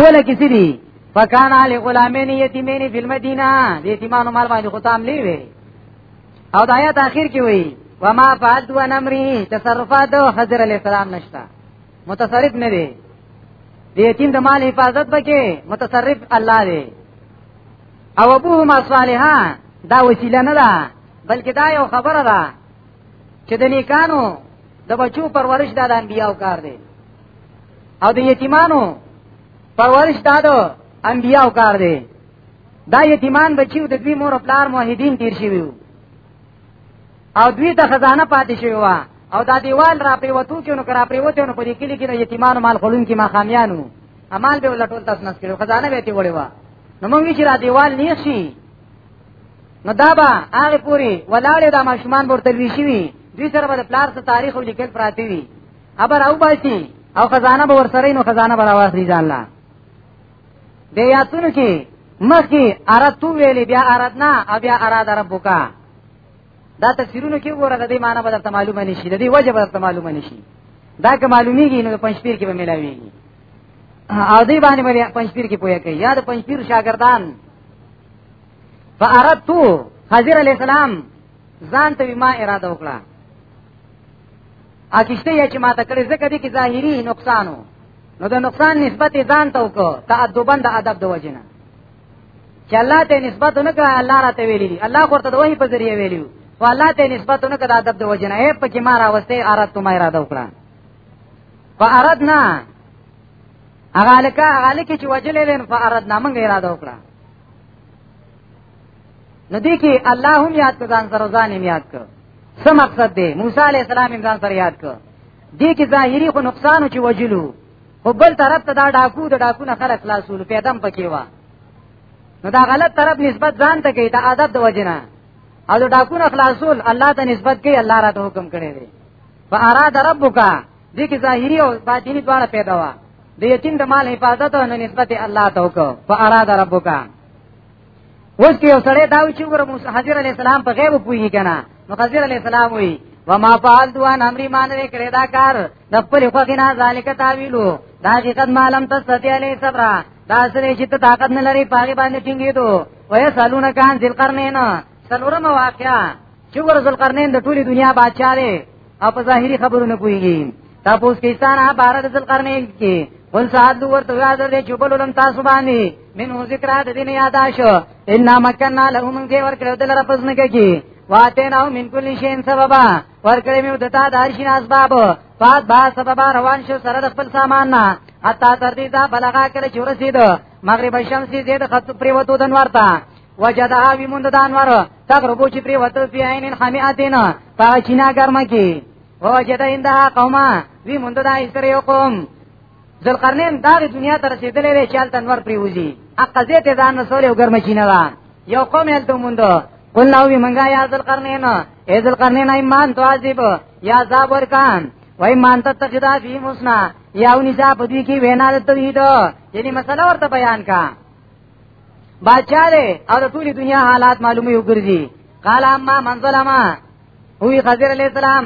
کوله کې سړي فکان علی غلامین یتیمین فی المدینه د یتیمانو مال باندې ختم لې وی او د آیات اخر کې وی وما فعلت وانا امری تصرفات او حضر علی السلام نشتا متصرف نه دی د یتیم د مال حفاظت بکې متصرف الله دی او ابوهما صالحا دا وسیله نه ده بلکې دا یو خبره ده چې د نیکانو د بچو پرورش د انبیانو کار دی او د یتیمانو پرورش دا د انبیانو کار دی دا یتیمان بچیو د دوی مور او پلار موحدین تیر شوی او دوی ته خزانه پاتې شوی و او دا دیوال را پریوتو کې نو کرا پریوتو نو په دې کلی کې نو یتیمانو مال خلون کې ما خامیانو امال به ولټول تاسو نس کړو خزانه به تی وړي و نو موږ چې را دیوال نیخ شي نو دا به هغه پوری ولاړې دا ماشومان ورته وی شي دوی سره به پلار څخه تاریخ او لیکل پراتی وي خبر او باسي او خزانه به ورسره نو خزانه به راوځي ځان لا د یاتونو کې مخکې ارتو ویلې بیا ارادنا او بیا اراد ربکا دا تفسیرونو کې وګوره د دې معنی به درته معلومه نشي د دې وجه به درته معلومه نشي دا که معلومیږي نو پنځپیر کې به ملاويږي او دې باندې باندې پنځپیر کې پوهه کوي یا د پنځپیر شاګردان فاردتو حضرت علی السلام ځان ته ما اراده وکړه ا کیشته یې چې ما ته کړې زکه دې کې ظاهری نقصانو نو د نقصان نسبت ځان ته وکړه تأدبن د ادب د وجنه چې الله ته نسبت نه کړه الله راته ویلي دي الله ورته د وਹੀ په ذریعہ ویلي او الله ته نسبت نه کړه ادب د وجنه یې په کې ما راوسته اراده ته ما اراده وکړه فاردنا هغه لکه هغه لکه چې وجلې لن فارد نامنګ اراده وکړه نو دې کې الله هم یاد کړ ځان سره ځان هم یاد کړ څه مقصد دی موسی علی السلام هم ځان سره یاد کړ دې کې ظاهری خو نقصان چې وجلو خو بل طرف ته دا ډاکو د ډاکو نه خلک خلاصول پیدم پکې و نو دا غلط طرف نسبت ځان ته کوي دا ادب د وجنه او دا ډاکو نه خلاصول الله ته نسبت کوي الله راته حکم کړی دی فاراد ربک دې کې ظاهري او باطني دواړه پیدا وا د یتیم د مال حفاظت او نسبت الله ته وکړه فاراد ربک اوس کې یو سړی دا و چې ګوره موسی حضرت علی السلام په غیب پوهی کنه نو حضرت علی السلام وی وما فعل دوان امری مان وی کړی دا کار د خپل خوښی نه ذالک تعویلو دا حقیقت معلوم ته ستی علی صبر دا سره چې ته طاقت نه لري پاګې باندې ټینګې دو وې سالونه کان ذل قرنین څلورمه واقعا چې ورزل قرنین د ټولي دنیا بادشاہ دی او په ظاهري خبرو نه کوي تاسو کې ستانه بار د ذل قرنین کې ول سعد ورته حاضر دی چې بل لم تاسو باندې من ذکر د دین یاداش ان مکننا لهم کې ورکړو د لره پزنه کې واته نو من کل شین سببا ورکړې مې دتا دارشین اسباب فات با سببا روان شو سره د خپل سامان نه حتا تر دې دا بلغا کړ چې ورسید مغرب الشمس دې د خط پریوتو د نور ته وجدها ومند د انوار تغربو چې پریوتو په عین خمیاتین په چینا ګرمه کې وجد عندها قوما ومند د ایسر یو قوم ذلقرنین دا دنیا ته رسیدلې وی چې الته انوار پریوزی اقزه ته ځان نسول یو ګرمه چینا وا یو قوم یې ته مونږ قلنا وی منګا یا ذلقرنین ای ذلقرنین ایمان تو عذاب یا عذاب ورکان وای مان ته تخدا فی مسنا یاو نسا په دوی کې وینا د توحید یعنی مسله ورته بیان کا بادشاہ دی او د ټولې دنیا حالات معلومه یو ګرځي قال اما من ظلم وی خضر علیہ السلام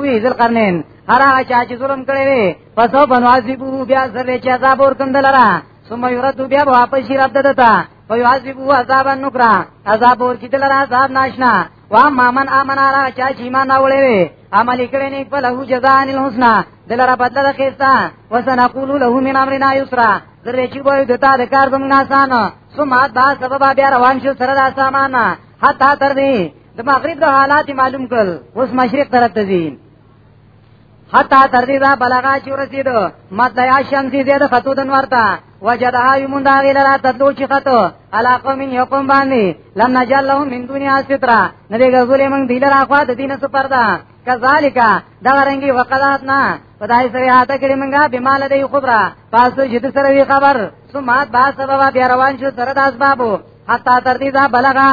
وی ذل قرنین هر هغه چا چې ظلم کړی وي پس او بنوازبو بیا سره چې عذاب ور کندل را ثم یرد بیا واپس رب دتا وی عذاب عذاب نکرا عذاب ور کیدل را عذاب ناشنا وا مامن امنا را چا چې ایمان راوړې وي عمل کړي نیک په له جزاء الحسنا دلاره بدل د خيستا وسنقول له من امرنا یسرا زره چې وایو د تا د کار زمونږ آسان ثم دا سبب بیا روان شو سره د سامان حتا تر دې د مغرب د حالات معلوم کړل اوس مشرق طرف ته ځي حتا تر دې دا بلغا چې ورسید مطلع شمسی زیاده خطو دن ورته وجدها یمون دا غیل را تدلو چې خطو علا قوم یقوم باندې لم نجل لهم من دنیا سترا ندی غزولې موږ دیل را خوا د دینه سپردا کذالک دا رنګي وقلات نه خدای سره هاته کړی منګه بمال دی خبره پاسو جد سره وی خبر سمات با سبب بیا روان شو سره د اسبابو حتا تر دې دا بلغا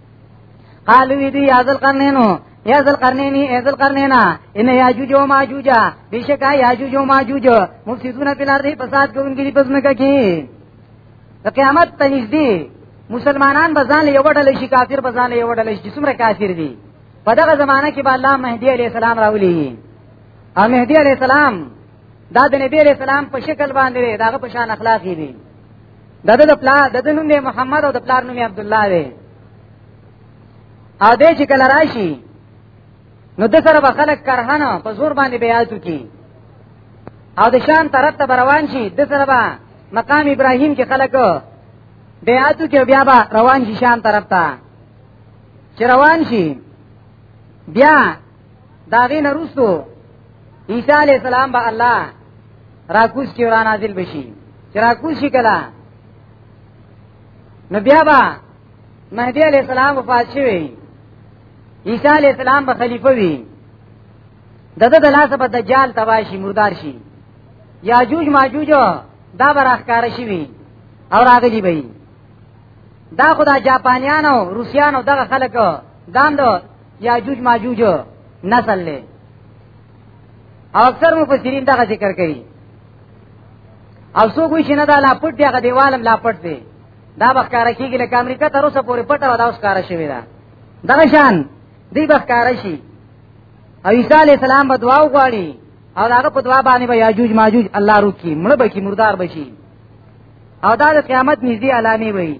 قالو وی دی یازل قرنینو یازل قرنینی یازل قرنینا ان یاجوج و ماجوج بشکا یاجوج و ماجوج مفسدون فی الارض فساد کوونکی په ځمکه کې د قیامت ته نږدې مسلمانان به ځان یو ډول شي کافر به ځان یو ډول شي څومره کافر دي په دغه زمانہ کې به الله مهدی علی السلام راولي او مهدی علی السلام دا د نبی علی السلام په شکل باندې داغه په شان اخلاق دي د د پلار د نوم دی محمد او د پلار نوم عبد الله دی او دې چې کله راشي نو د سره به خلک کرهنه په زور باندې بیاتو کی او د شام طرف ته روان شي د سره به مقام ابراهیم کې خلک بیاتو کې بیا به روان شي شام طرف ته چې روان شي بیا داغې نه روستو عیسی علی السلام به الله راکوس کې را نازل بشي چې راکوس شي کله نو بیا به مهدی علی السلام وفات شوی عیسی علی السلام به خلیفہ وي دغه د لاسه په دجال تباشي مردار شي یاجوج ماجوج دا برخکار شي وي او راغلی به دا خدا جاپانیانو روسیانو دغه خلکو داندو یاجوج ماجوج نسل له او اکثر مفسرین دا ذکر کوي او څوک وی چې نه دا لا پټ دی هغه دیوالم لا پټ دی دا بخکار کیږي لکه امریکا تر اوسه پورې پټه ودا اوس کار شوی دا دغه شان دی بخکار شي او عیسی علی السلام به دعا وغواړي او هغه په دعا باندې به یاجوج ماجوج الله روکی مړ به کی مردار بشي او دا د قیامت نږدې علامه وي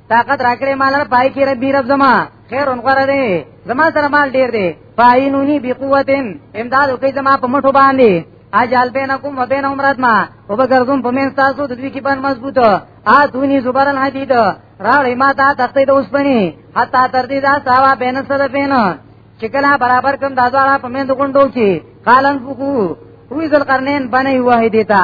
طاقت راکړې مال را پای کې ربي رب زما خیر ان غره دی زما سره مال ډیر دی پاینونی بی قوتن امداد وکي زما په مټو باندې اجال بینکم و بین عمرت ما او بگردون په من تاسو د دوی کې بن مضبوط ا دونی زبر الحدید راړې ما ته تختې د اوسپنی حتا تر دې دا ساوا بین سره بین چې کله برابر کوم دا ځاړه په من د غونډو کې قالن فقو وی ذل قرنین بنې وه دیتا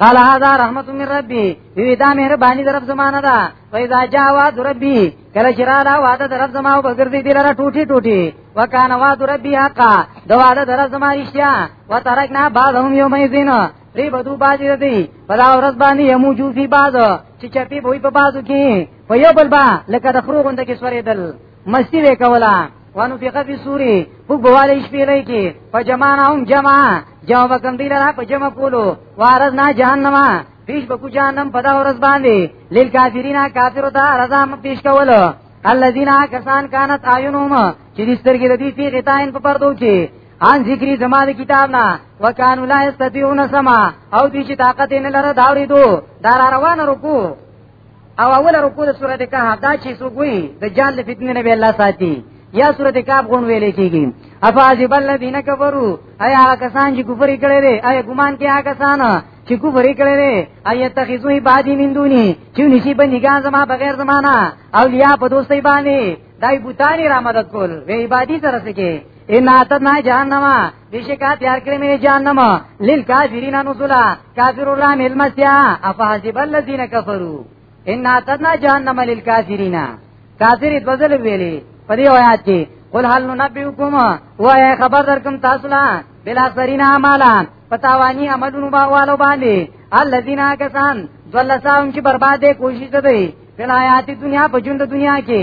قال هذا رحمت من ربي وی دا مهرباني درف زمانه ده و اذا جاء وعد ربي کله چې را لا وعده درف زما او بغرزي دي لره ټوټي ټوټي وکانه وعد ربي حقا دا وعده درف زما رښتیا وترکنا بعضهم يومئذين ری بدو باجی دی پدا ورځ باندې یموجو فی باز چې چپی بوئی په بازو کې په یو بل با لکه د خروغوند کې سورې دل مستی به کولا وانو فقه فی سوری فوق بوالی شپی لئی کی پا جمعنا هم جمع جمع بکم دیل را پا جمع کولو وارزنا جهنم پیش بکو جهنم پدا ورز باندی لیل کافرین کافرو تا رضا پیش کولو الذين كسان كانت اعينهم چې دې سترګې د دې په غتاین په پردو کې ان ذکری زما د کتاب نه وکانو لا استطيعون سما او دې چې طاقت نه لره داوري دو دار روان رکو او اول رکو د سورته کهف دا چې سوګوي د جال د فتنې نه به الله ساتي یا سورته کهف غون ویل کېږي افاذب الذين كفروا ایا کسان چې کفر کړي دي ایا ګمان کې هغه کسان چې کفر کړي دي ایا تخذو عبادي من دوني چې نشي به نگاه زما بغیر زمانہ اولیاء په دوستۍ باندې دای بوتانی را مدد کول وی عبادي سره سکے ان اتنا جهنم بشکا تیار کړی مې جهنم لیل کافرین نزلا کافر الله مل مسیا افحسب الذین کفروا ان اتنا جهنم لیل کافرین کافر بدل ویلې په دې آیات کې قل هل ننبئکم وای خبر درکم تاسو لا بلا سرینا مالا پتاوانی عملونو باوالو باندې الذین کسان ذلساهم چې بربادې کوشش کوي په حیات دنیا په ژوند دنیا کې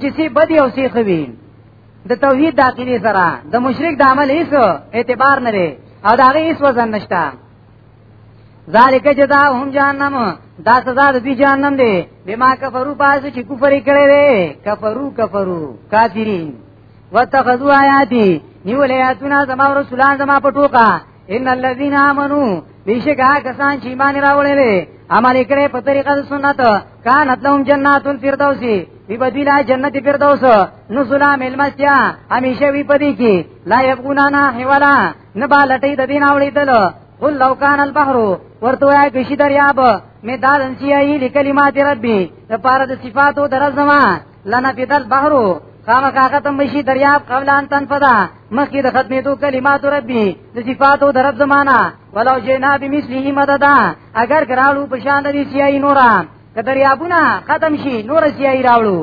چې سی بدی او سی خوي د توحید د عقیده سره د مشرک د عمل هیڅ اعتبار نه لري او دا هیڅ وزن نشته ذالک جزاهم جهنم دا سزا د دې جهنم دی بما کفرو پاس چې کفر کړي وي کفرو کفرو کافرین واتخذوا آیاتی نیول آیاتونه زما رسولان زما په ټوکا ان الذين امنوا بشکا کسان چې ایمان راوړل عمل کړي په طریقه د سنت کان لهم جنات الفردوس وی بدیلا جنت فردوس نزلا ملمستیا همیشه وی پدی کی لا یبغونانا حوالا نبا لټی د دین اوړی دل قل لو کان البحر ورته وای کشي دریاب می دالن چی ای لکلمات ربی د پاره د صفاتو درځما لنا بدل بحرو هغه هغه تم شي دریاب قبل ان تنفدا مخکې د ختمېدو کلمات ربي د صفاتو د رب زمانہ ولو جنا بمثله مددا اگر ګرالو په شان د سیای نورا که دریابونه ختم شي نور سیای راوړو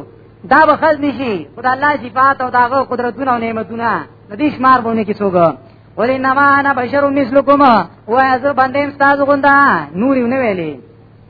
دا به خز نشي خدای الله صفات او داغه قدرتونه او نعمتونه د دې شمار باندې کې څوګه ولی نما انا بشر مثلکم و از بندیم استاد غوندا نور یې نه ویلي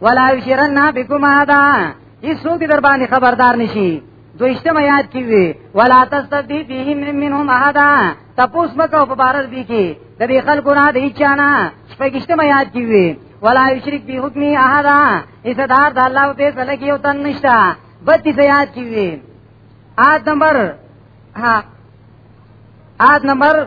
ولا یشرن بكم هذا هیڅوک در باندې خبردار نشي دویشتم یاد کی وی ولا تستبی بهم منهم احد تپوس مکو په بارز دی کی د دې خلکو نه دی چانا شپږشتم یاد کی وی ولا یشرک به حکمی احد ایصدار د الله په فیصله کې یو تن نشتا بتی یاد کی وی آد نمبر ها آد نمبر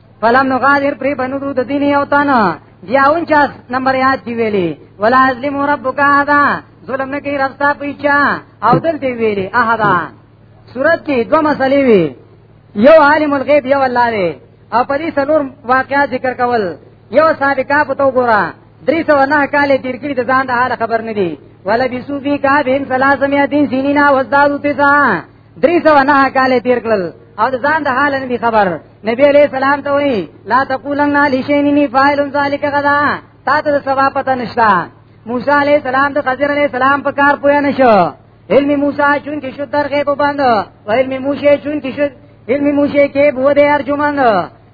فلم نغادر پری بنو د دین یو تانا بیا 49 نمبر یاد دی ویلی ولا ازلم ربک احدا ظلم نه کوي رب صاحب پیچا او دل دی ویلی احدا صورت کې دوه مسلې وی یو عالم الغیب یو الله دی او په دې څلور واقعیا ذکر کول یو صادقا په تو ګورا درې سو نه کاله تیر کړی د ځان د حال خبر نه دی ولا بسو فی کابین سلاسمیاتین سینینا وزدادو تسا درې سو نه کال تیر کړل او ځان د حال نبی خبر نبی علیہ السلام ته وی لا تقولن لشینی فاعل ذلک غدا تا ته سبا پته نشتا موسی علیہ السلام د خضر علیہ السلام په کار پویا نشو علم موسی چون کې شو در غیب باندې علم موسی چون کې شو علم موسی کې بو دې ارجمند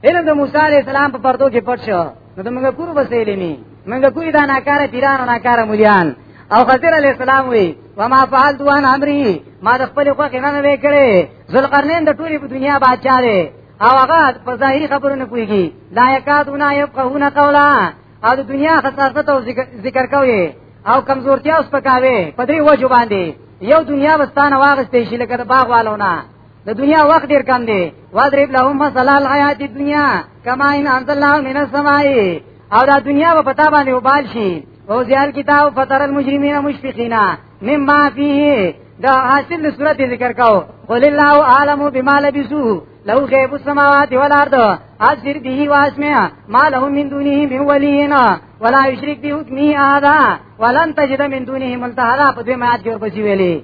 علم د موسی علی السلام په پردو کې پټ شو نو د موږ کور وسیلې نه موږ کوی دا ناکاره پیران او ناکاره مليان او خضر علی السلام وی وما فعلت وان امري ما د خپل خوخه نه نه کړې ذوالقرنین د ټولې په دنیا بادشاہ دی او هغه په ظاهري خبرو نه کويږي لا یکادونه یفقهون قولا او د دنیا خصاصت او ذکر کوي او کمزورتیا اوس پکاوي په دې وجو باندې یو دنیا وستانه واغستې شي لکه د باغ والونه د دنیا وخت ډیر کم دی واضرب لهم مثلا الحیات الدنیا کما ان انزل الله من السماء او دا دنیا په پتا باندې وبال شي او زیال کتاب فتر المجرمین مشفقین مما فيه دا حاصل د صورت ذکر کاو قل الله عالم بما لبسو لو غیب السماوات والارض اذر به واسمع ما له من دونه من ولينا ولا يشرك به حكمه احد ولن تجد من دونه ملتحدا په دې مات جوړ بچی ویلي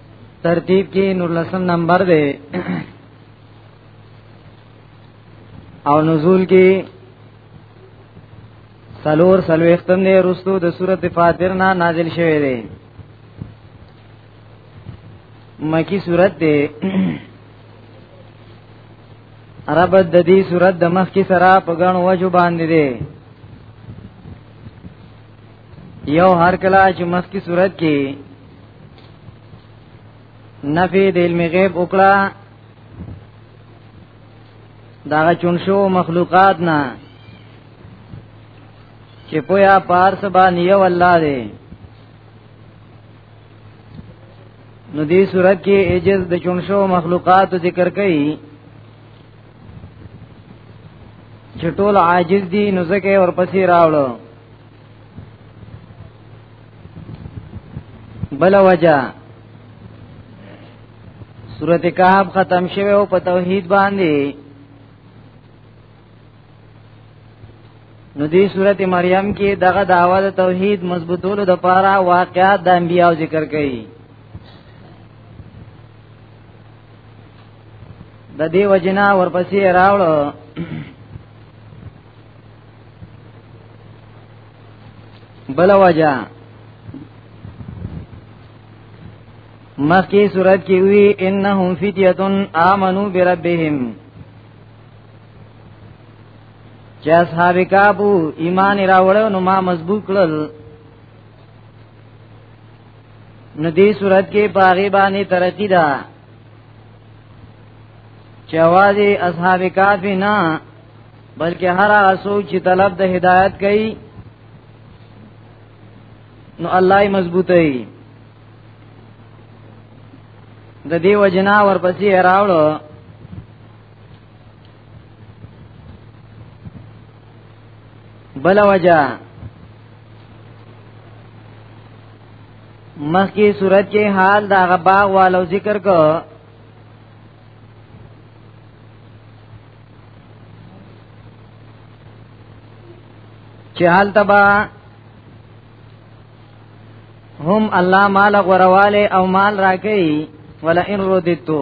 ترتیب کې نور لسم نمبر دی او نزول کې سلور سلو اختم دی رستو د صورت فاتر نه نازل شوه دی مکی صورت دی عرب د دې صورت د مخ کې سره په غن وجو باندې دی یو هر کله چې مخکې صورت کې نفی د علم غیب وکړه دا چون شو مخلوقات نه چې پویا پارس باندې یو الله دی نو دې صورت کې عجز د چون شو مخلوقات ذکر کړي چې ټول عاجز دي نو ځکه ورپسې راوړو بل وجہ سورت کهاب ختم شوه او په توحید باندې نو دې سورت مریم کې دغه دعوه د توحید مضبوطولو د پاره واقعات د انبیانو ذکر کړي د دې وجنا ورپسې راوړو بل وجہ مخی صورت کی وی انہم فتیتن آمنو بربهم چه اصحاب کابو ایمان راوڑو نو ما مضبوط کلل نو دی صورت کې باغی باندې ترقی ده چې اوازي اصحاب کاف نه بلکې هر اسو چې طلب د هدایت کوي نو الله یې مضبوطه ای د دې وجنا ورپسې راوړو بل وجہ مخکی صورت کې حال دا غباغ والو ذکر کو چې حال تبا هم الله مال غرواله او مال راکې ولا ان ردتو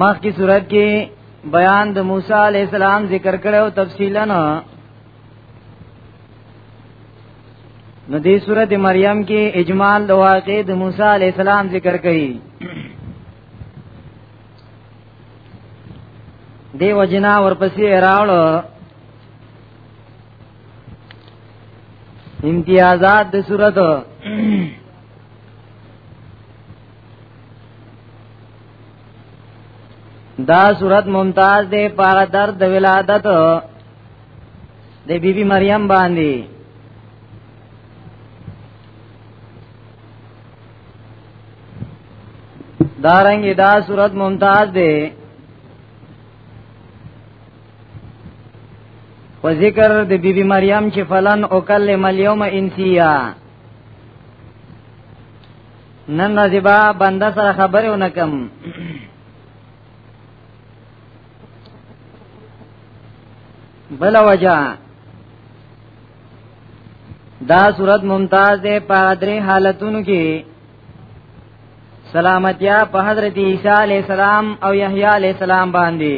مخ کی صورت کې بیان د موسی علی السلام ذکر کړو تفصیلا نو دې صورت مریم کې اجمال د واقع د موسی علی السلام ذکر کړي دی وجنا ورپسې راوړو امتیازات د صورت دا صورت ممتاز دی پاغه درد د ولادت د بیبي بی مریم باندې دارنګ دا صورت ممتاز دی و ذکر د بیبي بی مریم چې فلن او کلم اليوم انسیا نن نصیبا بنده سره خبرې ونکم بل وجہ دا صورت ممتاز دے پا درې حالتونو کې سلامتیا په حضرت عیسی علی السلام او یحیی علی السلام باندې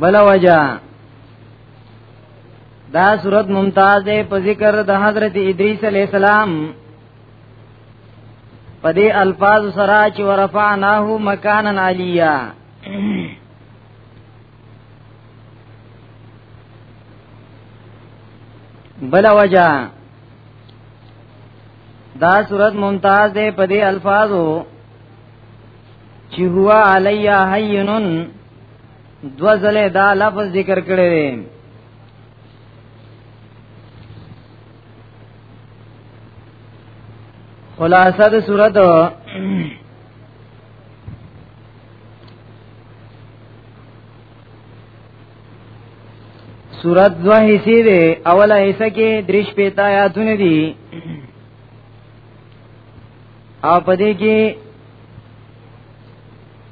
بل وجہ دا صورت ممتاز ده په ذکر د حضرت ادریس علی السلام په دې الفاظ سره چې ورفعناه مکانن علیا بل وجہ دا صورت ممتاز ده په دې الفاظو چې هوا علیا حینن دو ځله دا لفظ ذکر کړی دی خلاصه د صورت صورت دو حصے دے اولا حصہ کې درش پیتا آیاتونه دي او پدې کې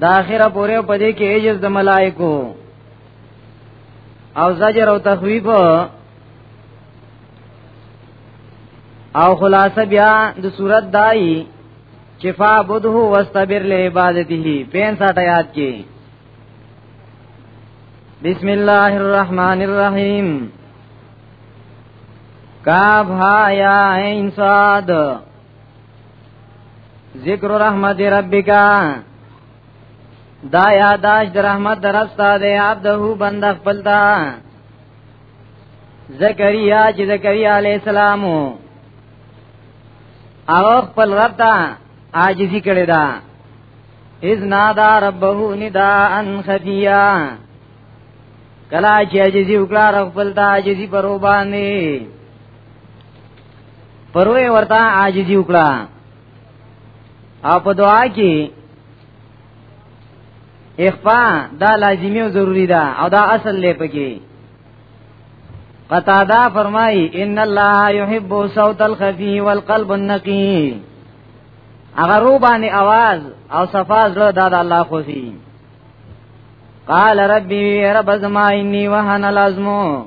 دا اخره پورې په دې کې عجز د ملائکو او زجر او تخویف او خلاصه بیا د صورت دای چې فعبده واستبر لعبادته 65 آیات کې بسم الله الرحمن الرحیم کاف ها یا عین صاد ذکر رحمت ربک دا یاداش د رحمت درستا دی عبده بند خپل دا زکریا چې زکریا علی السلام او خپل رب ته عاجزی کړی دا اذ نادا ربه نداء خفیا کلا چې عاجزی وکړه خپل ته عاجزی پرو باندې پروې ورته عاجزي وکړه او په دعا کې اخفا دا لازمی او ضروری ده او دا اصل لې پکې قطاده فرمای ان الله يحب صوت الخفي والقلب النقي اگر رو باندې आवाज او صفا زړه دا د الله خوشي قال ربي رب زما اني وهن الازمو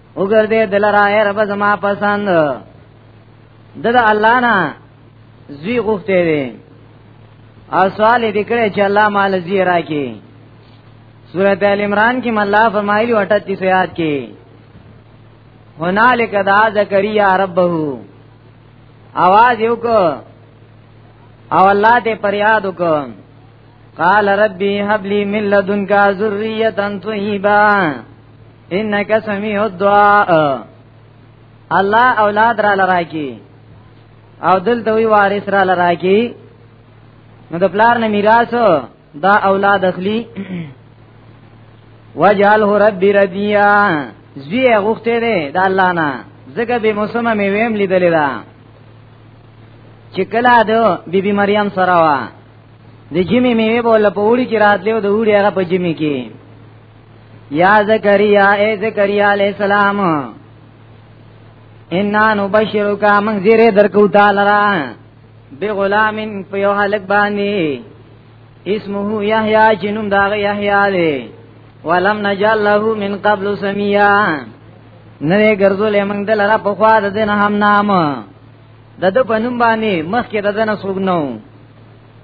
وګرځي دلرا اے رب زما پسند د د الله نه زوی غوښته دي او سوال دې کړې چې الله مال زی راکې سورته ال عمران کې الله فرمایلی 38 آیات کې هنالک دعا زکریا ربه आवाज یو کو او الله دې پریاد وکړ قال ربي هب لي من لدنك ذريه طيبه انک سمیع الدعاء الله اولاد را لراکی او دل دوی وارث را لراکی نو د پلار نه میراث دا اولاد اخلي وجعله ربي رضيا زوی غوخته دی د الله نه زګه به موسمه می ویم لیدلې دا چې کله ده بیبي مریم سره وا د جمی میوه بوله په وړي کې راتلو د وړي هغه په جمی کې یا زکریا اے زکریا علیہ السلام ان نبشرک من زیر درکو تعالی را بغلام په یو هلک باندې اسمه یحیی جنوم دا یحیی دی ولم نجعل له من قبل سمیا نه ګرځولې موږ دلاره په خوا د دین هم نام د د پنوم باندې مخکې د دنه سوګنو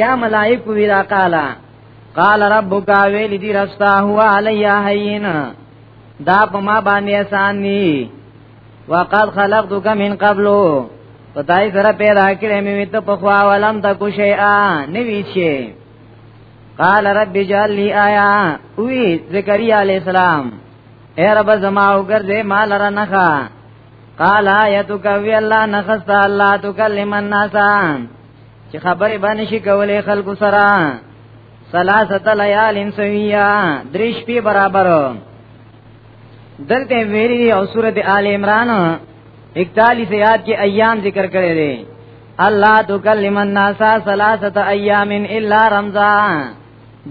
یا ملائک وی دا قالا قال ربک ویل دی رستا هو علی حین دا په ما باندې آسان نی وقد خلقتک من قبل پتاي سره پیدا کړې مې ته په خوا ولم تکو شیئا نوی شي قال رب اجعل لي آیا وی زکریا علی السلام اے رب زما وګرځې ما لره نخا قال آیتک وی الله نخست الله تکلم الناس چې خبرې باندې شي کولې خلکو سره ثلاثه ليال سويا درش په برابر دلته ویری او سورته آل عمران 41 یاد کې ایام ذکر کړی دی الله تکلم الناس ثلاثه ایام الا رمضان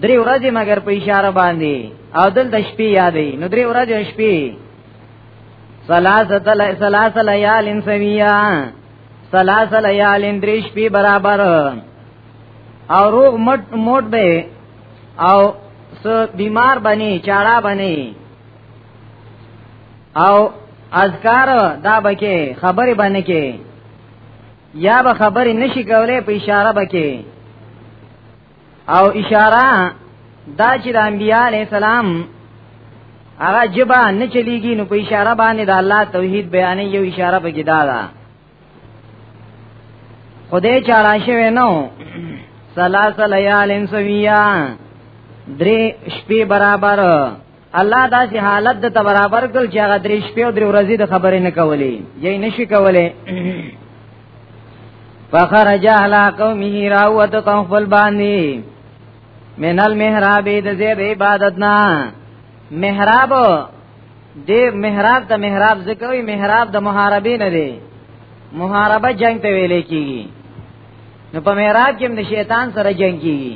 درې ورځې مگر په اشاره باندې او دل د شپې یادې نو درې ورځې شپې ثلاثه ثلاثه ليال سويا سلاس لیالین دریش پی برابر او روغ مټ موټ به او س بیمار بنی چاړه بنی او اذکار دا بکې خبرې باندې کې یا به خبرې نشي کولای په اشاره بکې او اشاره دا چې د انبیاء علی السلام هغه جبا نه چلیږي نو په اشاره باندې د الله توحید بیان یو اشاره به کیدا ده خدای چاړه شوی نو سلاسل یالن سویا درې شپې برابر الله دا چې حالت د برابر کړ چې هغه درې شپې او درې ورځې د خبرې نه کولې یې نشي کولې فخرج اهل قومه راوت قوم خپل باندې من المحراب د زیر عبادتنا محراب د محراب د محراب زکوي محراب د محاربې نه دی محاربه جنگ ته ویلې کیږي نو په محراب کې د شیطان سره جنگ کیږي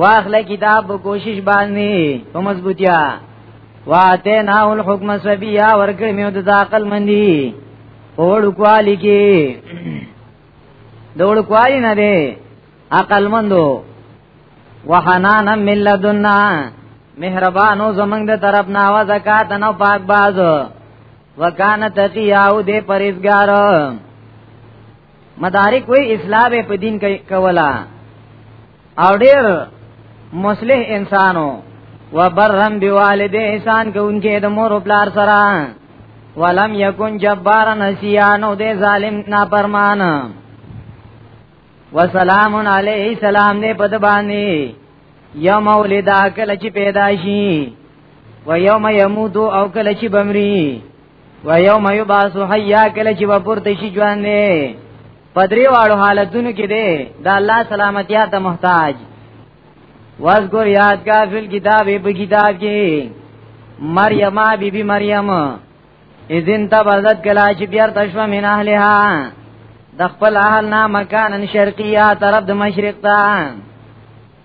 واخله کتاب په کوشش باندې په مضبوطیا واته نه الحکم سبیا ورکړ میو د عقل مندي اوړ کوالی کې دوړ کوالی نه دی عقل مندو وحنانا من لدنا مهربانو زمنګ د طرف نه وا زکات نو پاک باز وکانه تقیاو دې پرېزګار مدارک وی اصلاح به په دین کې کولا او ډیر مصلح انسانو وبرهم بوالد احسان کوونکې د مور او پلار سره ولم یکن جبارا نسیانو دې ظالم نافرمان وسلام علیه سلام دې پد باندې یا مولدا کله چې پیدا شي و یوم یموت او کله چې بمری و یوم یبعث حیا کله چې ورته شي ژوند نه پدری واړو حالتونو کې دی دا الله سلامتیا ته محتاج واذکر یاد کا فل کتاب په کتاب کې مریم بی بی مریم اذن تبرزت کلا چې بیر تشو من اهلها د خپل اهل نه مکان شرقیه طرف د مشرق ته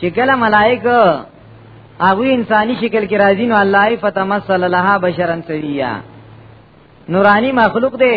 چې کله ملائکه هغه انساني شکل کې راځي نو الله یې فتمثل لها بشرا سویا نورانی مخلوق دی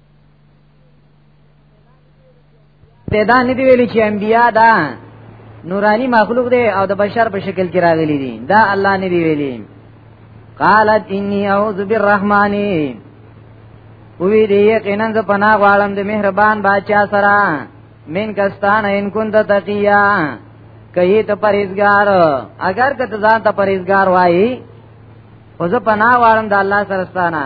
پیدا نه دی ویلي چې انبیا دا نورانی مخلوق دی او د بشر په شکل کې راغلي دي دا الله نه دی ویلي قالت انی اعوذ بالرحمن وی دی یقینا ز پناه غواړم د مهربان بادشاہ سره من کستان ان كنت تقیا کئی ته پرهیزګار اگر که ته ځان ته پرهیزګار وای خو زه پناه غواړم د الله سره ستانه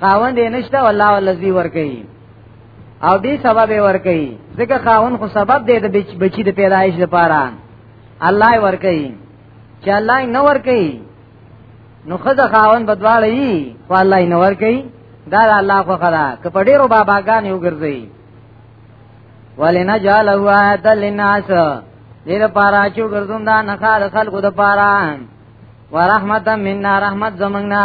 خاوند یې نشته والله ولذي ور کوي او دې سبب یې ور کوي ځکه خاوند خو سبب دی د بچی د پیدایش لپاره الله یې ور کوي چې الله یې نه ور کوي نو خزه خاوند بدواله یي خو الله یې نه ور کوي دا الله خو خدا که په ډیرو باباګان یو ګرځي ولنجعله آیت للناس دې لپاره چې ګرځوم دا نه خلکو د پاره ورحمتا منا رحمت زمنګنا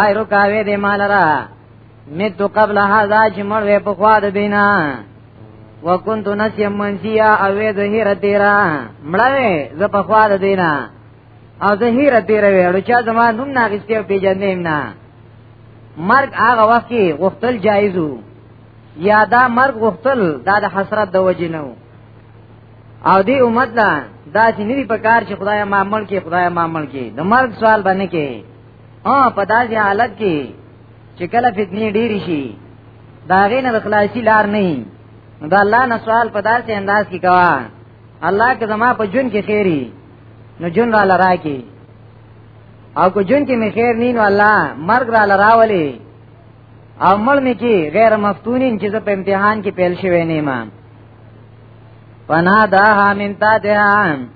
آی رکاوی دی مال را متو قبل هذا چې مړ وې په خوا د بینا وکنت نسی منسیا او د هیر تیرا مړوي ز په خوا د دینا او د هیر تیرا وې لچا زما نوم ناغستی او پیجنیم نه مرګ هغه وخت کې غختل جایزو یا دا مرګ غختل دا د حسرت د وجې نه او دی امت لا دا چې نری په کار چې خدای ما مړ کې خدای ما مړ کې د مرګ سوال باندې کې ها په داسې حالت کې چې کله فتنې ډېر شي دا غینه د خلاصي لار نه نو دا الله نه سوال په داسې انداز کې کوا الله که زما په جون کې خیری نو جون را لرا کې او کو جون کې می خیر نه نو الله مرګ را لرا ولي او مړ می کې غیر مفتونین چې په امتحان کې پیل شوی نه ما پنا دا همینتا ده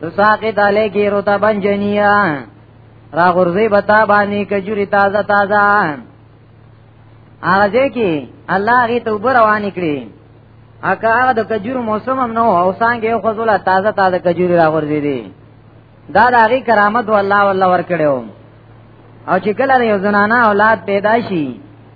تساقی دالی کی روتا بن جنیا را غرزی بتا بانی کجوری تازه تازه آغا جے کی اللہ غی تو بروانی کری اکا آغا دا کجور موسم هم نو او سانگی او خوزولا تازه تازه کجوری را غرزی دی دا دا غی کرامت والله والله ورکڑیو او چې کله یو زنانا اولاد پیدا شي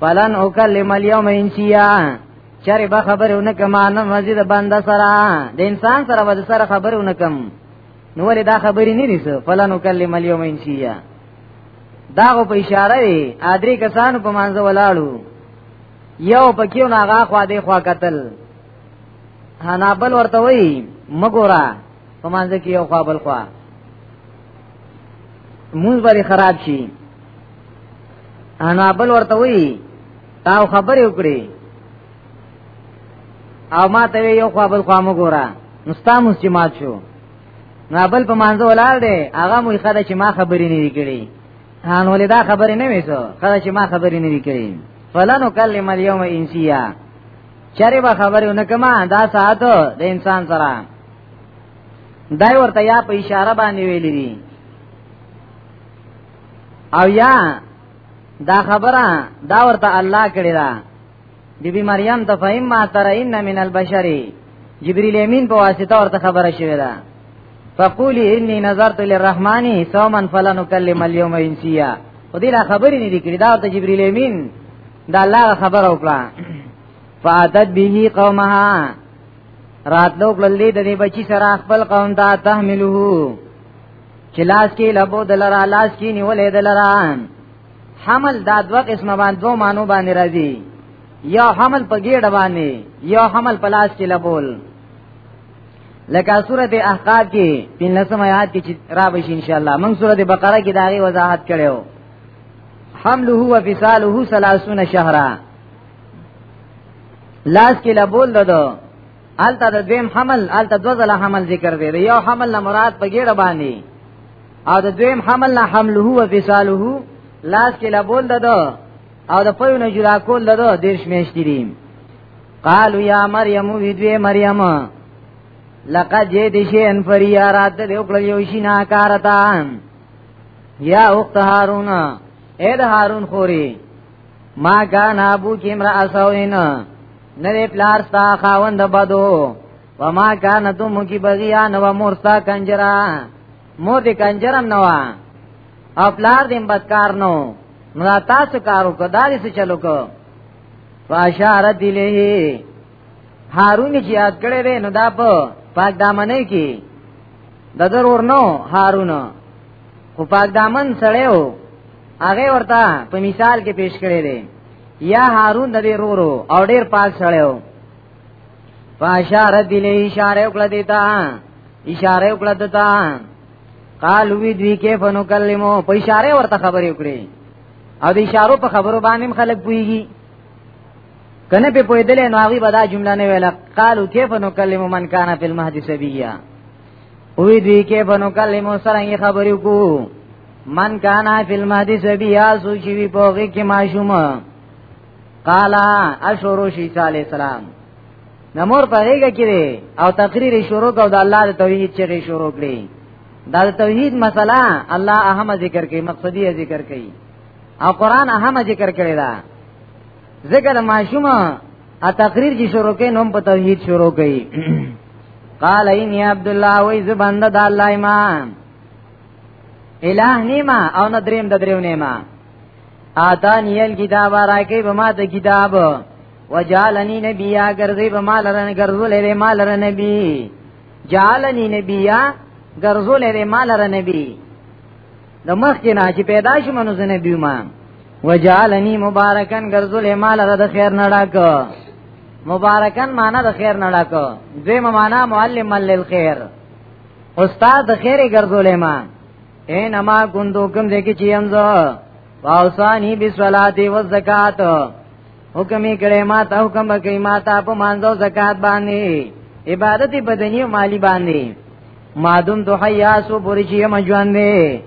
فلن اکلم اليوم انسیا چرې به خبرونه کما نه مزید بنده سره د انسان سره به سره خبرونه کم نو ولې دا خبرې نه نیسه فلن اکلم اليوم انسیا دا غو په اشاره دی ادري کسانو په مانزه ولاړو یو پکیو ناغا خوا دی خوا قتل حنابل ورته وی مګورا په مانزه کې یو خوا بل خوا مونږ باندې خراب شي انا بل ورته وی تا خبرې وکړي او ما ته یو خو بل خامو ګورا مستاموس چې مات شو نا بل په مانزه ولار دی هغه مو خدای چې ما خبرې نه وکړي ان ولې دا خبرې نه وېسو خدای چې ما خبرې نه وکړي فلانو کلم اليوم انسیا چرې به خبرې ونکما دا ساعت د انسان سره دای ورته یا په اشاره باندې ویل دي او یا دا خبره دا ورته الله کړی دا بی بی مریم ته فهم ما ترین من البشر جبرئیل امین په واسطه ورته خبره شوې ده فقولی انی نظرت للرحمن صوما فلن اكلم اليوم انسیا خو دې لا خبرې نه دي کړې دا ته جبرئیل امین دا الله خبره وکړه فاتت به قومها راتلو کړلې د دې بچی سره خپل قوم ته تحمله چې لاس کې لبو دلرا لاس کې نیولې دلرا حمل دا دوه قسمه باندې دوه مانو باندې راځي یا حمل په ګډ باندې یا حمل په لاس کې لبول لکه سورته احقاف کې پین لسم آیات کې را بشي ان شاء الله موږ سورته بقره کې داغي وضاحت کړو حمله و فصاله 30 شهرا لاس کې لبول ددو الته د دویم حمل الته دو ځله حمل ذکر دی یو حمل نه مراد په ګیره باندې او د دویم حمل نه حمله او فصاله لاس کې لبول ددو او د پيو نه جدا کول ددو دیش میشتې دي قالو یا مریم وی دوی مریم لقد جئت شيئا فريا رات دې وکړل یو شي نه کارتا یا اخت هارون اے د هارون خوري ما کان ابو کی امرا اسوین نوی پلار ستا خاوند بدو وما کان تم کی بغیان و مورستا کنجرا مور دی کنجرم نوا او پلار دیم بدکار نو نو تاسو کارو کو داری سو چلو کو فاشارت الیه هارون چې یاد کړی دی نو دا په پاک دامنې کې د ضرور نو هارون خو پاک دامن سړیو هغه ورته په مثال کې پیش کړی دی یا هارون د دې رورو او ډیر پاک سړیو فاشاره دلی اشاره وکړه دیتا اشاره وکړه دیتا قال وی دوی کې فنو کلمو په اشاره ورته خبرې وکړي او د اشارو په خبرو باندې خلک پويږي کنه په پویدل نو هغه به دا جمله نه ویله قالو کیف نو کلمو من کان فی المهد سبیه وی دی کې بنو کلمو سره یې خبرې کو من کانا فی المهدی سبیا سوچی وی پوغی کې ماشوم قالا اشورو شی صلی الله علیه وسلم نمور پرېګه کړي او تقریر شروع کو د الله د توحید چې شروع کړي دا د توحید مسله الله اهم ذکر کوي مقصدی ذکر کوي او قران اهم ذکر کړي دا ذکر معشومه ا تقریر چې شروع کین هم په توحید شروع کړي قال ان عبد الله وای ز بند د الله ما الہ نیما او نه دریم د دریو نیما آتانی الکتاب راکی به ما ته کتاب وجالنی نبیا ګرځي به ما لرن ګرځول لري ما لرن نبی جالنی نبیا ګرځول لري ما لرن نبی د مخ کې نه چې پیدا شي منو زنه دی ما وجعلنی مبارکان ګرځول مال د خیر نه ډاک مبارکان معنا د خیر نه ډاک دوی معنا معلم للخير استاد د خیر ګرځول ما اے نما ګوندو کوم دې کې چې امزه واوسانی بسولاتی و زکات حکمی کړي ما ته حکم کوي ما ته په مانځو زکات باندې عبادت بدنی او مالی باندې ما دم تو حیاسو پوری چی یم جوان دی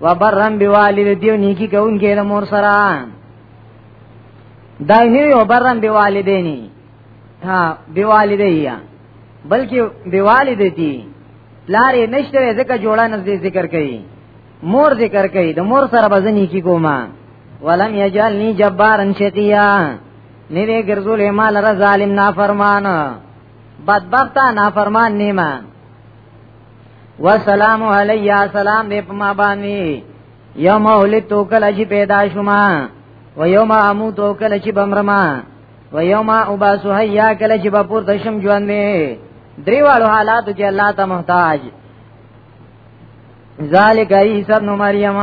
و برم بوالد دیو نیکی کون کې د مور سره دای نه و برم بوالدینی ها بوالدیا بلکې بوالدتی لار یې نشته ځکه جوړه نږدې ذکر کړي مور ذکر کړي د مور سره بزنی کی کوما ولم یجلنی جبارن شقیا نه وی ګرځول مال را ظالم نافرمان بدبخت نافرمان نیما والسلام علی سلام دې په ما باندې یوم ولید تو کله چې پیدا شوما و یوم اموت تو کله چې بمرما و یوم اباس حیا کله چې بپور دشم ژوند می دریوالو حالات چې الله ته محتاج ذالک عیسی ابن مریم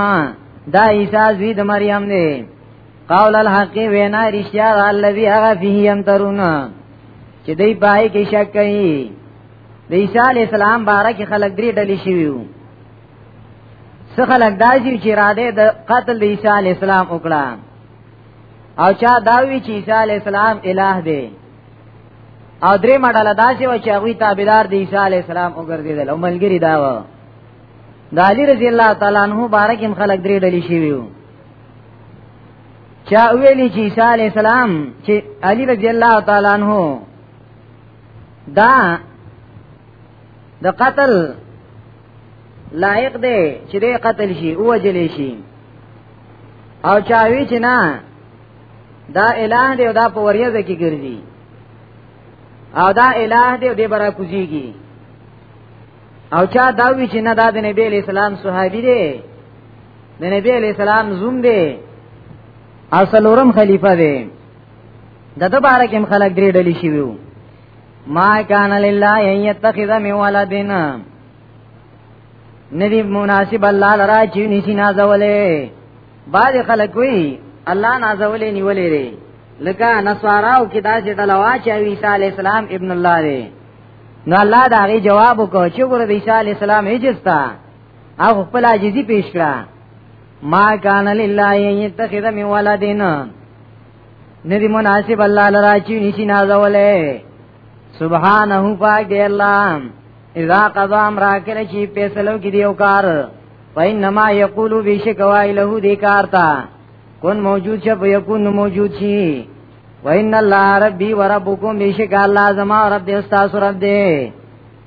دا عیسی زوی د مریم دی قول الحق وینا رشتیا دا الذي هغه فيه يمترون چې دی پای کې شک کوي د عیسی علی السلام باره کې خلک درې ډلې شوي وو څه خلک دا چې را دي د قتل د عیسی علی السلام وکړه او چا داوی چې عیسی علی السلام الہ دی او درې مډاله داسې و چې هغه تابعدار د عیسی علی السلام وګرځیدل او ملګری دا و د علی رضی الله تعالی عنہ بارک هم خلک درې ډلې شوی وو چا ویلی چې عیسی علی السلام چې علی رضی الله تعالی عنہ دا د قتل لایق دی چې دی قتل شي او وجل شي او چا وی چې نه دا الہ دی او دا په وریځه کې ګرځي او دا الہ دی او دی برا کوزيږي او چا دا وی چې نه دا د نبی اسلام صحابي دی د نبی علی السلام زوم دی او سلورم خلیفہ دی د د بار کې خلک درې ډلې شي وو ما کان لله ان يتخذ من ولدن ندی مناسب الله لرا چې نشي نازولې بعد خلک وی الله نازولې نیولې لري لکه نصاراو کې دا چې دلوا چې عیسی علی السلام ابن الله دی نو الله دا غي جواب وکړ چې ګور د عیسی علی السلام هیڅ او خپل عاجزی پیش کړه ما کان لله یتخذ من ولدین ندی مناسب الله لرا چې نشي نازولې سبحانه پاک دی الله اذا قضا امر کله چې فیصلو کې دی او کار فینما یقول بشک وای له دې کار تا کون موجود شپ یکون موجود شي وان الله ربي وربكم بشک الله زما رب دې استاد رب دې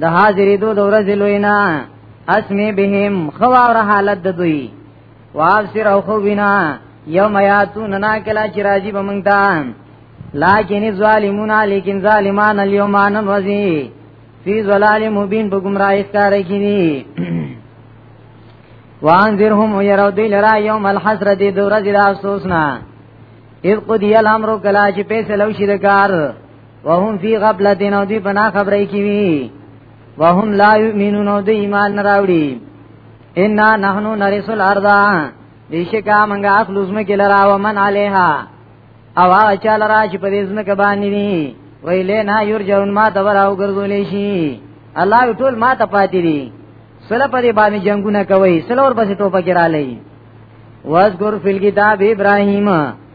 د حاضرې دو د ورځې لوینا اسمی بهم خوا او حالت د دوی وابصر او خو وینا یوم یاتون نا کلا چې راځي بمنګتا لکن الظالمون لیکن ظالمان اليوم ان وزي فی ظلال مبین په گمراهی ښکار کړي وانذرهم يروا دل را يوم الحسره دي دورځي د افسوسنا اذ قضي الامر کلا چې پیسې لوشي د کار وهم فی غفلت نو دی بنا خبرې کی وی وهم لا یؤمنون او دی ایمان نه راوړي ان نحنو نرث الارض بیشکا منګه اخلو زمه کې لرا و من علیها او هغه چا لرا چې په دې زمه کې باندې دي ویلې نه یرجون ما ته وراو ګرځولې شي الله ټول ما ته پاتې دي سره په دې باندې جنگونه کوي سره ور پسې ټوپه کې را لې واذکر فی الكتاب ابراهیم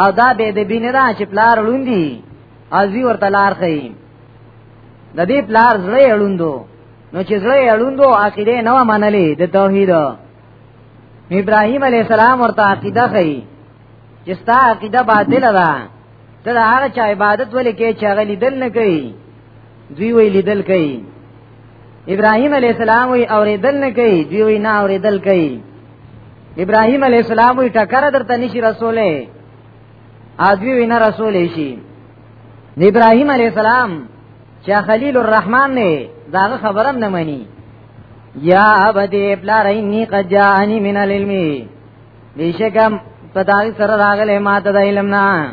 او دا به د بینه دا چې پلار لوندي ازي ورته لار خي د دې پلار زړه اړوندو نو چې زړه اړوندو عقیده نه منلې د توحید ابراهیم علی السلام ورته عقیده خي چې ستا عقیده باطل ده ته هغه چا عبادت ولې کې چې هغه لیدل نه کوي دوی وی لیدل کوي ابراهيم عليه السلام وی اوریدل نه کوي دوی وی نه اوریدل کوي ابراهيم عليه السلام وی ټکر درته نشي رسوله ا دوی وی نه رسولې شي ابراهيم عليه السلام چې خلیل الرحمن نه داغه خبرم نه مني یا ابدی پلار انی قد جانی من العلم بیشکم پدای سره راغله ماته د علم نه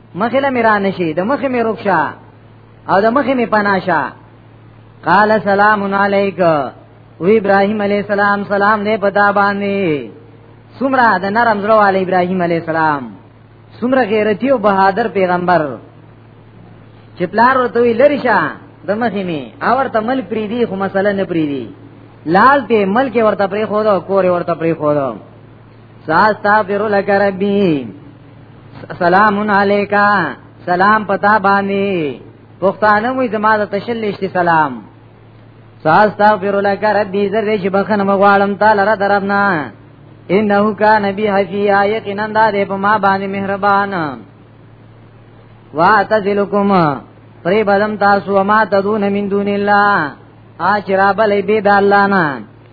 مخله میرا نشي د مخه می رخصه او د مخه می پناشه قال سلام علیک و ابراهيم عليه السلام سلام دې پتا باندې سمرا د نرم زړه والے ابراهيم عليه السلام سمرا غیرتی او بهادر پیغمبر چې پلار ورته وی لری شه د مخې می او ورته مل پری دی خو مسله نه پری دی لال ته مل کې ورته پری خو دا کور ورته پری خو دا ساستغفر لك ربي سلام عليك سلام پتا باندې پښتانه وې زما د تشلشتي سلام ساستغفر لك ربي زر دې بخنه مغوالم تعالی را دربنا انه کان بی حفیا یقینا دا دې په ما باندې مهربان واعتذلکم پری بدم تاسو ما تدون من دون الله اچرا بلې بيد الله نه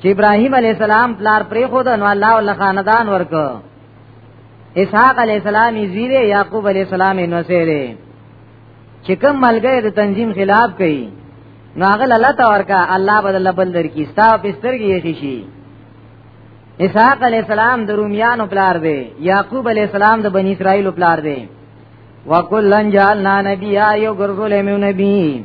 چې ابراهيم عليه السلام پلار پرې خو د نو الله ول خاندان ورک اسحاق عليه السلام یې زیره يعقوب عليه السلام یې نوسره چې کوم ملګری د تنظیم خلاف کوي نو هغه الله تا ورکا الله بدل بل درکې ستا پسترګې یې شي اسحاق علی السلام د رومیانو پلار دی یعقوب علی السلام د بنی اسرائیل پلار دی وکلن جعلنا نبیا یو ګرځول مې نبی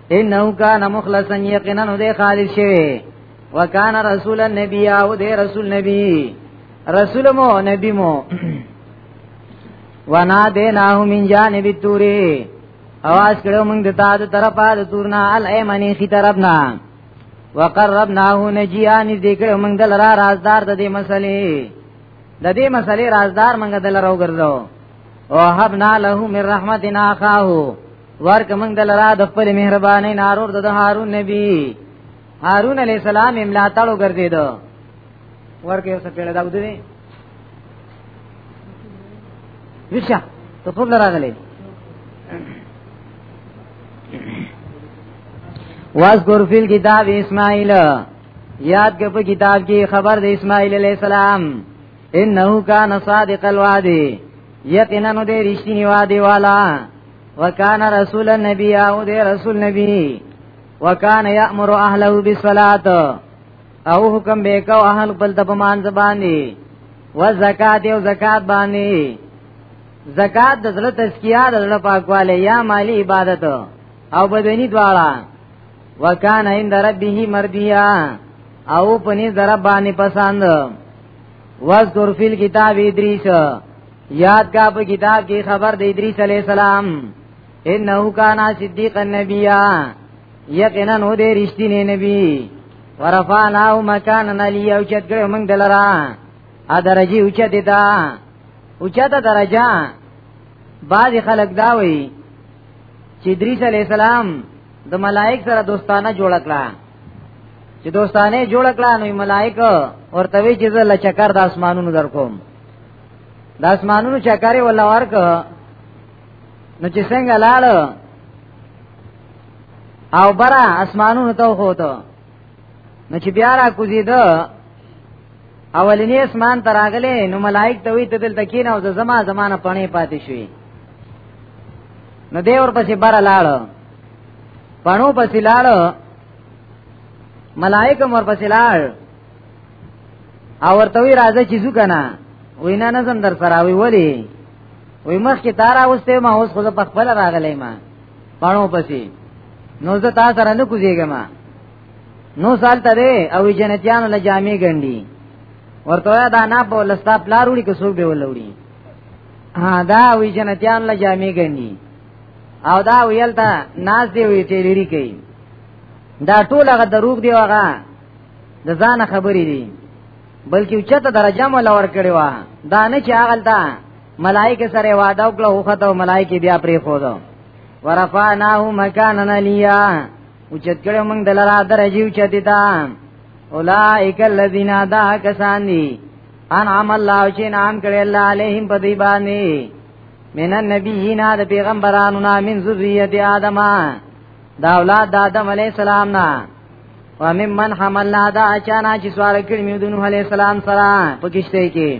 انه کان مخلصا یقینا نو دې خالص شوی وکانه رسول النبی او دې رسول نبی رسول مو نبی مو ونا دې ناه من جانب توری اواز کړو موږ د تا د طرفه د تورنا الایمنی خي طرفنا وقربناه نجیان ذکر موږ دل را رازدار د دې مسلې د دې مسلې رازدار موږ دل راو ګرځو او حبنا له من رحمتنا خاهو ورک موږ دلرا د خپل مهرباني نارور د هارون نبی هارون علی السلام املا تړو ګرځیدو ورکه یو څه پیړه دا ودی ویشه ته خپل راغلی واذکر فی الكتاب اسماعیل یاد کړه په کتاب کې خبر د اسماعیل علی السلام انه کان صادق الوعد یقینا نو دې رښتینی وعده والا وکانا رسول النبی او دې رسول نبی وکانا یامر اهله بالصلاه او حکم به کو اهل بل د بمان زبانی و زکات او زکات باندې زکات د زړه تزکیه د زړه پاکواله یا مالی عبادت او بدنی دواړه وکانا عند ربه مردیا او پنی ذرا باندې پسند واذکر فی الكتاب ادریس یاد کا په کتاب کې خبر د ادریس علی السلام انه کان صدیق النبی یقینا نو دې رښتینی نبی ورفعنا مکان علی او چت کړه موږ دلرا ا درجه اوچت دا اوچت درجه بعض خلک دا وایي چې ادریس علی السلام د ملائک سره دوستانه جوړ کړه چې دوستانه جوړ کړه نو ملائک ورته وی چې زه لچکر د اسمانونو درکوم د اسمانونو چکرې ولا ورک نو چې څنګه لاړ او برا اسمانونو ته وخوته نو چې بیا را کوزیده اولینی اسمان ته راغله نو ملائک ته وی ته دلته کین او زما زمانه پڼې پاتې شوې نو دی ورپسې بر لاړ پڼو پسې لاړ ملائک ورپسې لاړ او ورته وی راځه چې زو کنه وینا نه زم در سره وی ولی وی مخ کې تارا اوسته ما اوس خو په خپل راغلی ما پانو پسی نو زه تا سره نه کوزیګم نو سال ته او جنتیانو له جامې ګنډي ورته دا نه په لستا پلار وړي که څوک به ولوړي ها دا وی جنتیان له جامې ګنډي او دا ویل تا ناز دی وی تیلری کوي دا ټول هغه دروغ دی هغه د ځان خبرې دي بلکې چته درجه مول ور کړی و دا نه چې هغه تا ملائکه سره وعده وکړه خو خطو ملائکه بیا پرې خو دو ورفعناه مکانن لیا او چت کړه موږ دلرا درجه او چتی تا اولائک الذین ادا کسان دی انعم الله چې نام کړي الله علیهم په دی باندې من النبیین د پیغمبرانو نا من ذریه آدمه دا اولاد د آدم علی السلام نه ومن من حملنا دا اچانا چې سوار کړی مې د نوح عليه السلام سره په کشته کې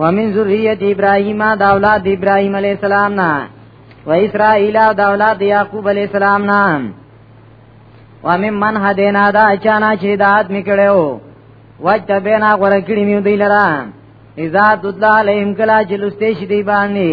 ومن ذریه ابراهیم دا اولاد ابراهیم عليه السلام نه و اسرائیل دا اولاد یعقوب عليه السلام نه ومن من هدینا دا اچانا چې دا ات میکړو وجه بینا غره کړی مې دی لرا اذا تطلع علیهم کلا جلسته شدی باندې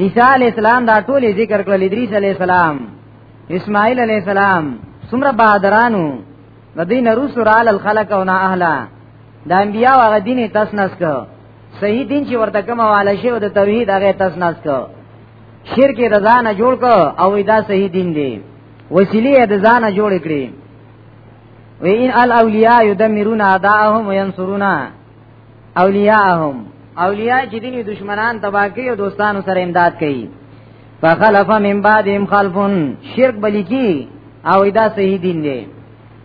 عیسی علی السلام دا ټول ذکر کړل ادریس علی السلام اسماعیل علی السلام څومره بادرانو د دین رسول علی الخلق او نه اهلا د انبیا هغه دین تسنس کو صحیح دین چې ورته کوم والا شی او د توحید هغه تسنس کو شرک رضا نه جوړ کو او دا صحیح دین دی وسیله د ځانه جوړ کړی وین الاولیاء یدمرون اعداءهم وینصرون اولیاءهم اولیاء چې دیني دشمنان تباہ کوي او دوستانو سره امداد کوي فخلف من بعدهم خلفون شرک بلی کی او دا صحیح دین دی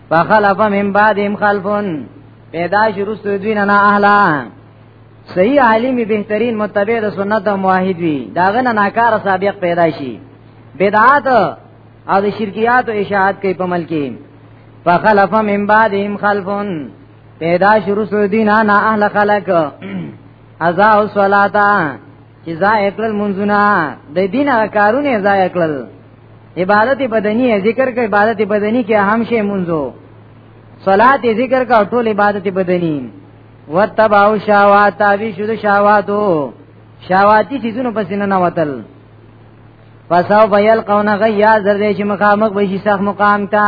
فخلف من بعدهم خلفون پیدا شروع دوی نه اهلا صحیح عالم بهترین متبع د سنت او موحد وی داغه نه ناکار سابق پیدا شي بدعات او د شرکیات او اشاعت کوي په ملکی فخلف من بعدهم خلفون پیدا شروع سو دینا نا اهل خلق ازا او صلاتا چې زا اکل منزنا د دین کارونه زا اکل عبادت بدنی ذکر کې عبادت بدنی کې اهم شی منزو صلات ذکر کا ټول عبادت بدنی وتبعوا شهوات تابع شو د شهواتو شهواتی چیزونو پسې نه وتل فساو بیل قونه غیا زر دې چې مخامخ بشي سخت مقام تا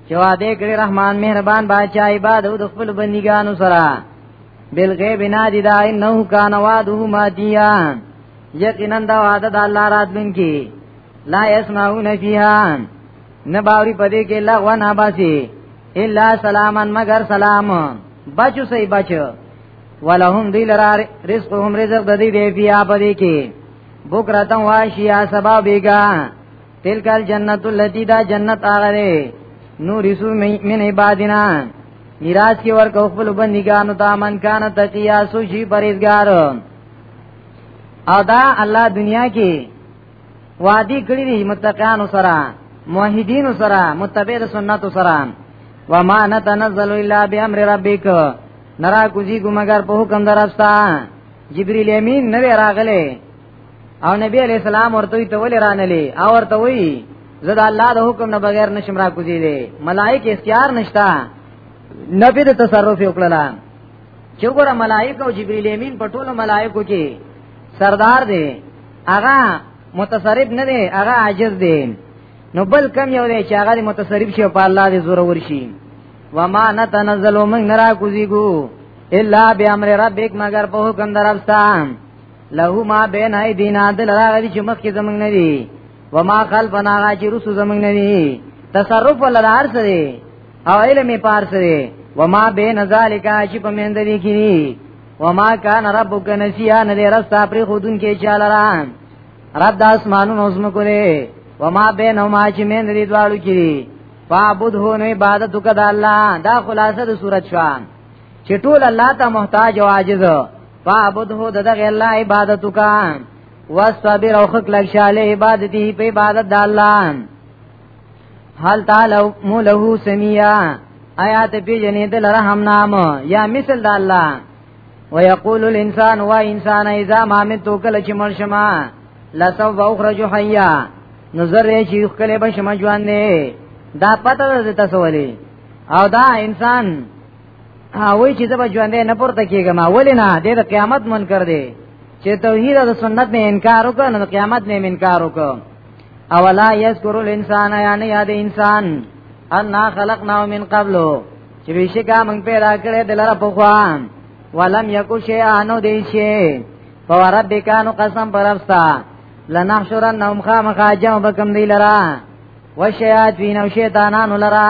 چې وعده کړی رحمان مهربان بادشاہ عبادت د خپل بندګانو سره بالغیب نادی دا انه کان وعده ماتیا یقینا دا وعده د الله راتلونکي لا يسمعون فيها نباوري پدې کې لغوا نه باسي الا سلامن مگر سلام بچو سي بچو ولهم دی لرا رزقهم رزق د دې دی بیا پدې کې بکرتم واشیا سبا بیگا تلک الجنت اللتی دا جنت آغا دے نورسو من عبادنا میراث کې ورکو خپل بندګانو ته من کان تقیا سوشي پرېزګار او دا الله دنیا کې وادي کړی دي متقینو سره موحدینو سره متبع سنت سره وما نتنزل الا بامر ربک نرا کوزی ګو مگر په حکم درستا جبرئیل امین نوې راغله او نبی علیہ السلام ورته ته ولې رانلې او ورته وی زدا الله د حکم نه بغیر نشم را کوزی دي ملائک اختیار نشتا نبی د تصرف وکړه چې ګوره ملائک او جبرئیل امین په ټولو ملائکو کې سردار دی هغه متصرف نه دی هغه عاجز دی نو بل کم یو دی چې هغه متصرف شي په الله دې زور ورشي وما نتنزل من نرا کوزیګو الا بامر ربک مگر په حکم درفسان له ما بین ای دینا دل راغلی چې مخکې زمنګ نه دی و ما خلفنا راځي رسو زمنګ نه دی تصرف ولا دار سره او علم پار سره و ما بین ذالک چې په مند دی کې و ما کان ربک نسیا نه دی رستا پر خودن کې چاله را رب د اسمانونو زم کوله و ما بین او ما چې مند دی دواړو کې فعبد هو نه عبادت وکړه الله دا خلاصه د صورت شوان چې ټول الله ته محتاج او عاجز فعبده دغه الله عبادت کا واستبر او خلق لشاله عبادتي په عبادت د الله حال تعالی موله سمیا آیات پی جنې د لره هم نام یا مثل د الله ويقول الانسان وا انسان اذا ما مت کل چې مرشما لسو اخرج حیا نظر یې چې خپل بشم ژوند دا پته ده تاسو ولي او دا انسان وای چې زبا ژوند نه پورته کیږم ولې نه د قیامت منکر دی چې توحید او سنت نه انکار وکړ نو قیامت نه انکار وکړ اولا یذکر الانسان یعنی یاد انسان ان خلقنا من قبل چې بشکا موږ پیدا کړې د لاره په خوان ولم یکو شی انو دی شی فوربک انو قسم پرستا لنحشرنهم خامخا جمع بکم دی لرا وشیاطین او شیطانان لرا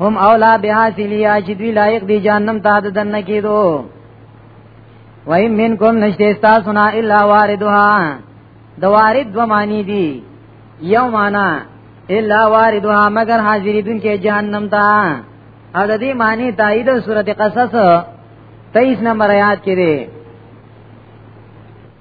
هم اولا بها سلیا چې دوی لایق دي جهنم ته د دنه کېدو وای منکم نشته تاسو نه الا واردها د وارد دو معنی دي یو معنا الا واردها مگر حاضری دن کې جهنم ته او د دې معنی تایید سورته قصص 23 نمبر آیات کې دی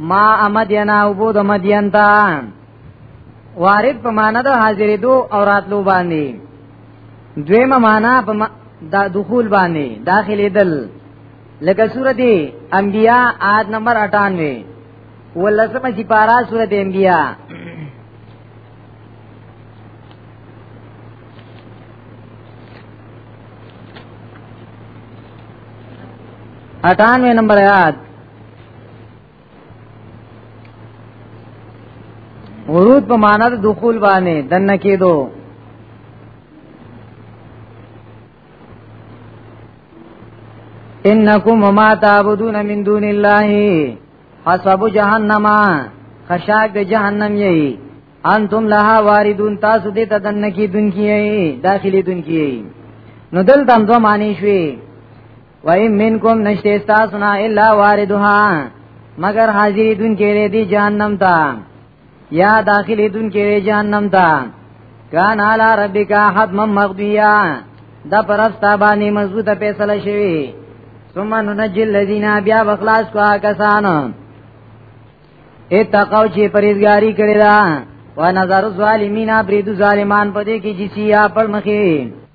ما امدینا او بود مدین تا وارد په معنا د حاضرې دو او راتلو باندې دویمه معنا په دا دخول باندې داخلي دل لکه سورته انبیاء آد نمبر 98 ولسمه چې پارا سورته انبیاء اٹھانوے نمبر آیات ورود په معنا د دخول باندې دنه کېدو انکم ما تعبدون من دون الله حسب جهنم خشاک د جهنم یی انتم لها واردون تاسو دې ته دنه کې دن کیي داخلي دن کیي نو دلته هم دوه معنی شوي وای منکم نشته تاسو نه الا واردها مگر حاضر دن کې دی جهنم ته یا داخل دن کې جهنم ته کان علی ربک حتم مغدیا دا پرستا باندې مضبوطه فیصله شوی ثم ننجي الذين بیا بخلاص کو کسان اتقوا چې پرېزګاری کړی دا و نظر الظالمین بریدو ظالمان پدې کې جسیا پر مخې